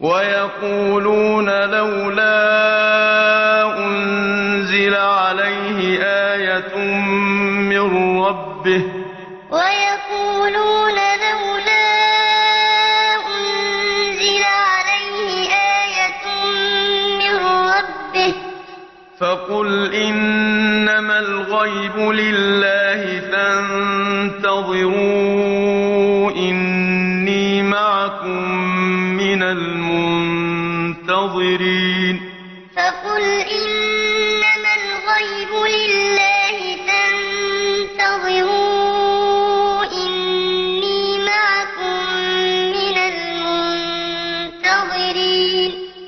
وَيَقُولُونَ لَوْلَا أُنزِلَ عَلَيْهِ آيَةٌ مِّن رَّبِّهِ ۖ. فَقُلْ إِنَّمَا الْغَيْبُ لِلَّهِ فَانتَظِرُوا من المنتظرين. فقل إن